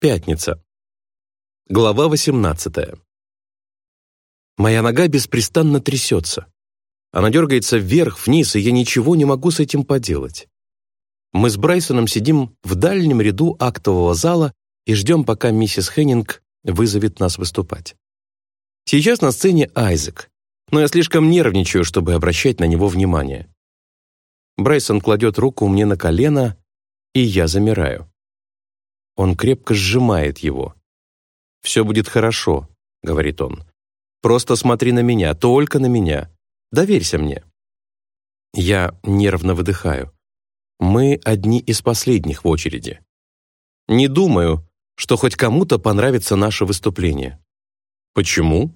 Пятница. Глава 18. Моя нога беспрестанно трясется. Она дергается вверх-вниз, и я ничего не могу с этим поделать. Мы с Брайсоном сидим в дальнем ряду актового зала и ждем, пока миссис Хеннинг вызовет нас выступать. Сейчас на сцене Айзек, но я слишком нервничаю, чтобы обращать на него внимание. Брайсон кладет руку мне на колено, и я замираю. Он крепко сжимает его. «Все будет хорошо», — говорит он. «Просто смотри на меня, только на меня. Доверься мне». Я нервно выдыхаю. Мы одни из последних в очереди. Не думаю, что хоть кому-то понравится наше выступление. Почему?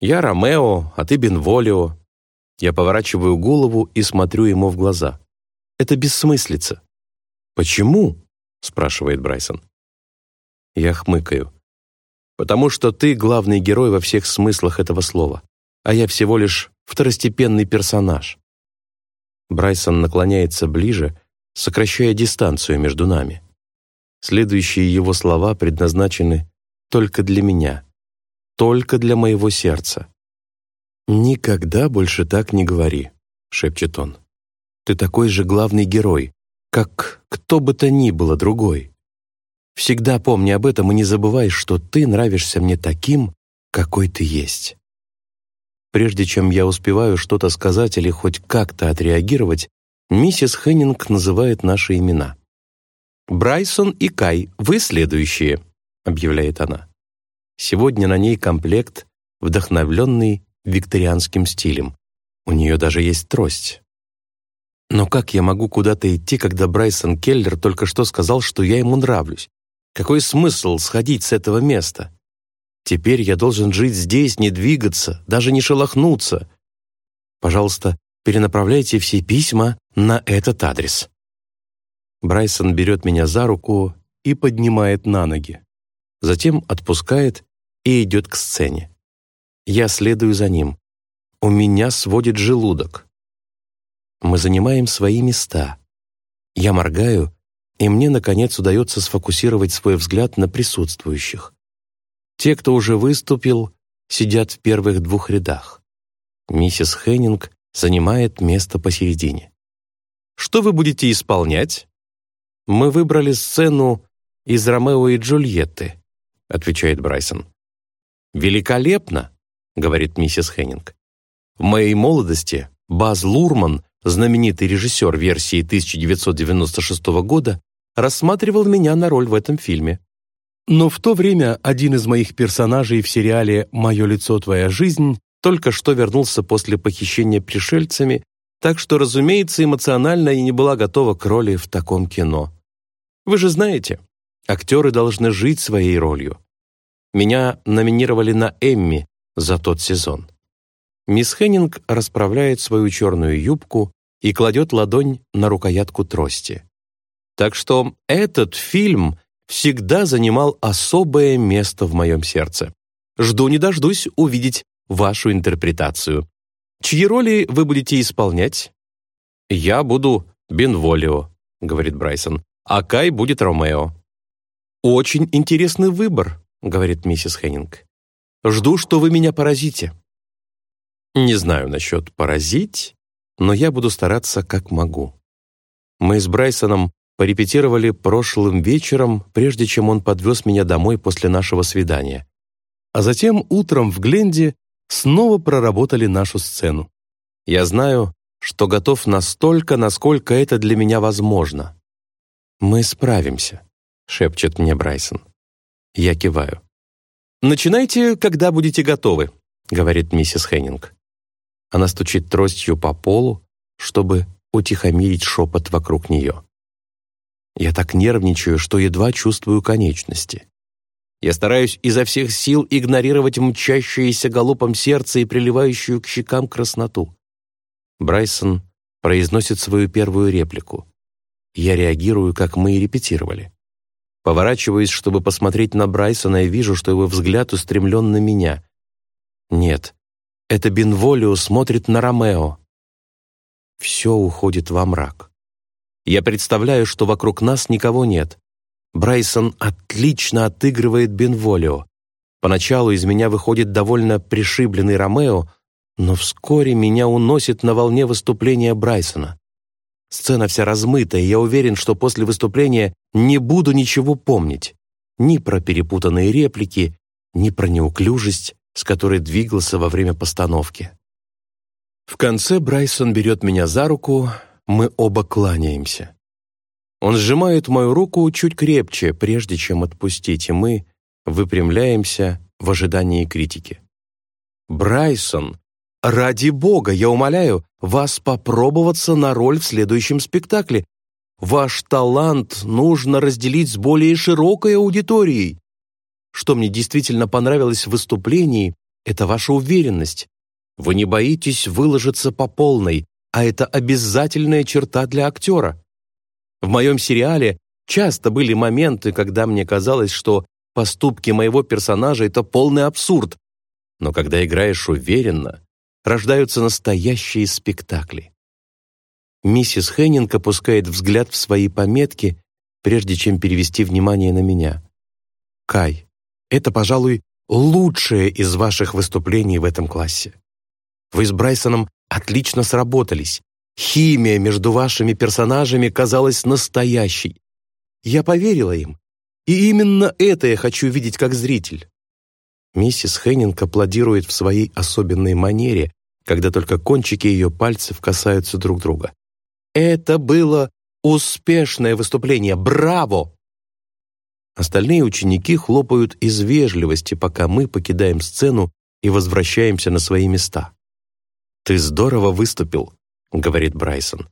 Я Ромео, а ты Бенволио. Я поворачиваю голову и смотрю ему в глаза. Это бессмыслица. Почему? Спрашивает Брайсон. Я хмыкаю. Потому что ты главный герой во всех смыслах этого слова, а я всего лишь второстепенный персонаж. Брайсон наклоняется ближе, сокращая дистанцию между нами. Следующие его слова предназначены только для меня, только для моего сердца. «Никогда больше так не говори», — шепчет он. «Ты такой же главный герой, как кто бы то ни было другой. Всегда помни об этом и не забывай, что ты нравишься мне таким, какой ты есть». Прежде чем я успеваю что-то сказать или хоть как-то отреагировать, миссис Хеннинг называет наши имена. «Брайсон и Кай, вы следующие», — объявляет она. Сегодня на ней комплект, вдохновленный викторианским стилем. У нее даже есть трость. Но как я могу куда-то идти, когда Брайсон Келлер только что сказал, что я ему нравлюсь? Какой смысл сходить с этого места? Теперь я должен жить здесь, не двигаться, даже не шелохнуться. Пожалуйста, перенаправляйте все письма на этот адрес. Брайсон берет меня за руку и поднимает на ноги. Затем отпускает и идет к сцене. Я следую за ним. У меня сводит желудок. Мы занимаем свои места. Я моргаю, и мне, наконец, удается сфокусировать свой взгляд на присутствующих. Те, кто уже выступил, сидят в первых двух рядах. Миссис Хеннинг занимает место посередине. «Что вы будете исполнять?» «Мы выбрали сцену из «Ромео и Джульетты», — отвечает Брайсон. «Великолепно», — говорит миссис Хеннинг. «В моей молодости Баз Лурман, знаменитый режиссер версии 1996 года, рассматривал меня на роль в этом фильме. Но в то время один из моих персонажей в сериале «Мое лицо, твоя жизнь» только что вернулся после похищения пришельцами, так что, разумеется, эмоционально я не была готова к роли в таком кино. Вы же знаете, актеры должны жить своей ролью. Меня номинировали на «Эмми» за тот сезон. Мисс Хеннинг расправляет свою черную юбку и кладет ладонь на рукоятку трости. Так что этот фильм всегда занимал особое место в моем сердце. Жду не дождусь увидеть вашу интерпретацию. Чьи роли вы будете исполнять? Я буду Бенволио, говорит Брайсон, а Кай будет Ромео. Очень интересный выбор, говорит миссис Хеннинг. Жду, что вы меня поразите. Не знаю насчет поразить, но я буду стараться как могу. Мы с Брайсоном порепетировали прошлым вечером, прежде чем он подвез меня домой после нашего свидания. А затем утром в Гленде снова проработали нашу сцену. Я знаю, что готов настолько, насколько это для меня возможно. «Мы справимся», — шепчет мне Брайсон. Я киваю. «Начинайте, когда будете готовы», — говорит миссис Хеннинг. Она стучит тростью по полу, чтобы утихомирить шепот вокруг нее. Я так нервничаю, что едва чувствую конечности. Я стараюсь изо всех сил игнорировать мчащееся галопом сердце и приливающую к щекам красноту. Брайсон произносит свою первую реплику. Я реагирую, как мы и репетировали. Поворачиваюсь, чтобы посмотреть на Брайсона, и вижу, что его взгляд устремлен на меня. Нет, это Бенволио смотрит на Ромео. Все уходит во мрак. Я представляю, что вокруг нас никого нет. Брайсон отлично отыгрывает Бенволио. Поначалу из меня выходит довольно пришибленный Ромео, но вскоре меня уносит на волне выступления Брайсона. Сцена вся размытая, и я уверен, что после выступления не буду ничего помнить. Ни про перепутанные реплики, ни про неуклюжесть, с которой двигался во время постановки. В конце Брайсон берет меня за руку, мы оба кланяемся. Он сжимает мою руку чуть крепче, прежде чем отпустить, и мы выпрямляемся в ожидании критики. «Брайсон, ради бога, я умоляю вас попробоваться на роль в следующем спектакле. Ваш талант нужно разделить с более широкой аудиторией. Что мне действительно понравилось в выступлении, это ваша уверенность. Вы не боитесь выложиться по полной, а это обязательная черта для актера. В моем сериале часто были моменты, когда мне казалось, что поступки моего персонажа — это полный абсурд. Но когда играешь уверенно, рождаются настоящие спектакли. Миссис Хеннинг опускает взгляд в свои пометки, прежде чем перевести внимание на меня. «Кай, это, пожалуй, лучшее из ваших выступлений в этом классе. Вы с Брайсоном отлично сработались. Химия между вашими персонажами казалась настоящей. Я поверила им, и именно это я хочу видеть как зритель. Миссис Хеннинг аплодирует в своей особенной манере, когда только кончики ее пальцев касаются друг друга. «Это было успешное выступление! Браво!» Остальные ученики хлопают из вежливости, пока мы покидаем сцену и возвращаемся на свои места. «Ты здорово выступил», — говорит Брайсон.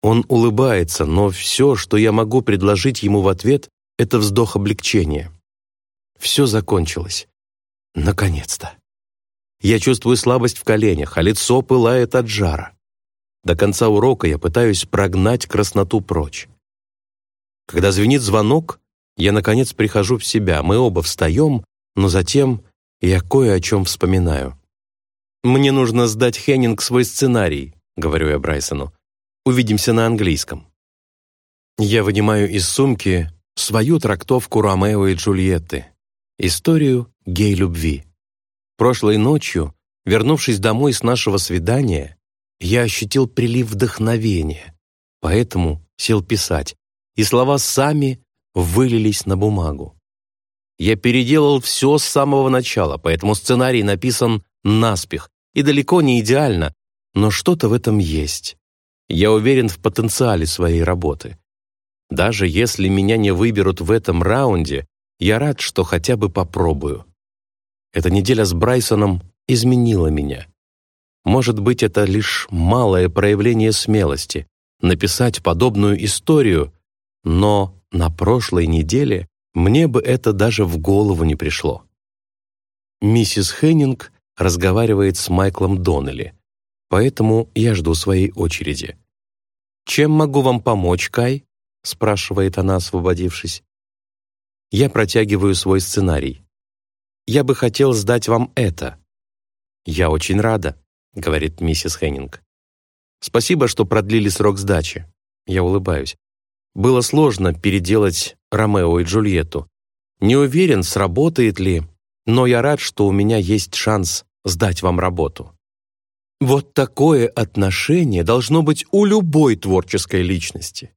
Он улыбается, но все, что я могу предложить ему в ответ, это вздох облегчения. Все закончилось. Наконец-то. Я чувствую слабость в коленях, а лицо пылает от жара. До конца урока я пытаюсь прогнать красноту прочь. Когда звенит звонок, я, наконец, прихожу в себя. Мы оба встаем, но затем я кое о чем вспоминаю. «Мне нужно сдать Хеннинг свой сценарий», — говорю я Брайсону. «Увидимся на английском». Я вынимаю из сумки свою трактовку Ромео и Джульетты, историю гей-любви. Прошлой ночью, вернувшись домой с нашего свидания, я ощутил прилив вдохновения, поэтому сел писать, и слова сами вылились на бумагу. Я переделал все с самого начала, поэтому сценарий написан наспех и далеко не идеально, но что-то в этом есть. Я уверен в потенциале своей работы. Даже если меня не выберут в этом раунде, я рад, что хотя бы попробую. Эта неделя с Брайсоном изменила меня. Может быть, это лишь малое проявление смелости — написать подобную историю, но на прошлой неделе мне бы это даже в голову не пришло. Миссис Хеннинг разговаривает с Майклом Доннелли, поэтому я жду своей очереди. «Чем могу вам помочь, Кай?» — спрашивает она, освободившись. Я протягиваю свой сценарий. «Я бы хотел сдать вам это». «Я очень рада», — говорит миссис Хеннинг. «Спасибо, что продлили срок сдачи». Я улыбаюсь. Было сложно переделать Ромео и Джульетту. Не уверен, сработает ли, но я рад, что у меня есть шанс сдать вам работу. Вот такое отношение должно быть у любой творческой личности.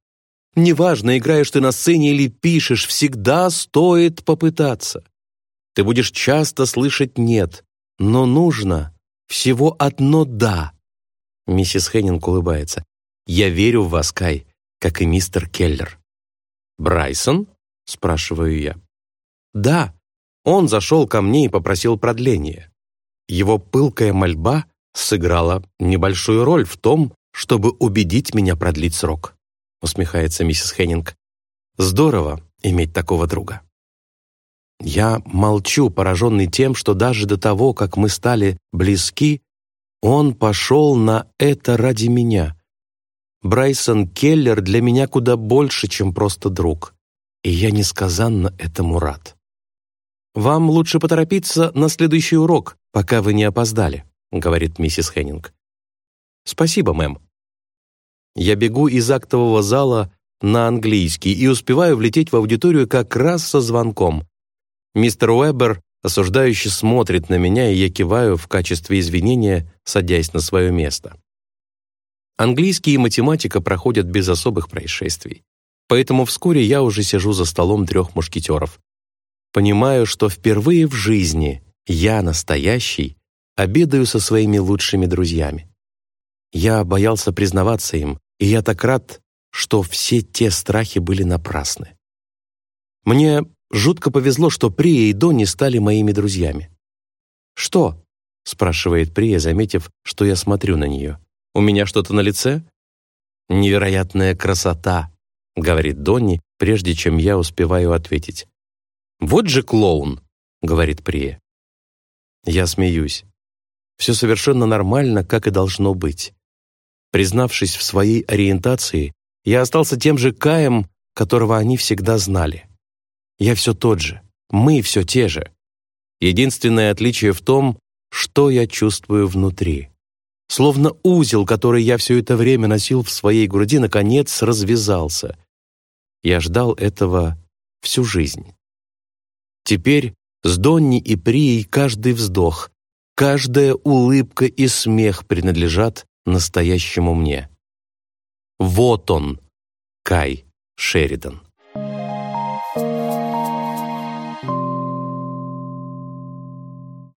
Неважно, играешь ты на сцене или пишешь, всегда стоит попытаться. Ты будешь часто слышать «нет», но нужно всего одно «да». Миссис Хеннинг улыбается. «Я верю в вас, Кай как и мистер Келлер. «Брайсон?» — спрашиваю я. «Да, он зашел ко мне и попросил продления. Его пылкая мольба сыграла небольшую роль в том, чтобы убедить меня продлить срок», — усмехается миссис Хеннинг. «Здорово иметь такого друга». Я молчу, пораженный тем, что даже до того, как мы стали близки, он пошел на это ради меня. Брайсон Келлер для меня куда больше, чем просто друг, и я несказанно этому рад. «Вам лучше поторопиться на следующий урок, пока вы не опоздали», говорит миссис Хеннинг. «Спасибо, мэм». Я бегу из актового зала на английский и успеваю влететь в аудиторию как раз со звонком. Мистер Уэббер осуждающе смотрит на меня, и я киваю в качестве извинения, садясь на свое место. Английский и математика проходят без особых происшествий. Поэтому вскоре я уже сижу за столом трех мушкетеров. Понимаю, что впервые в жизни я настоящий, обедаю со своими лучшими друзьями. Я боялся признаваться им, и я так рад, что все те страхи были напрасны. Мне жутко повезло, что Прия и Донни стали моими друзьями. «Что?» — спрашивает Прия, заметив, что я смотрю на нее. «У меня что-то на лице?» «Невероятная красота», — говорит Донни, прежде чем я успеваю ответить. «Вот же клоун», — говорит Прия. Я смеюсь. Все совершенно нормально, как и должно быть. Признавшись в своей ориентации, я остался тем же Каем, которого они всегда знали. Я все тот же, мы все те же. Единственное отличие в том, что я чувствую внутри. Словно узел, который я все это время носил в своей груди, наконец развязался. Я ждал этого всю жизнь. Теперь с Донни и Прией каждый вздох, каждая улыбка и смех принадлежат настоящему мне. Вот он, Кай Шеридан.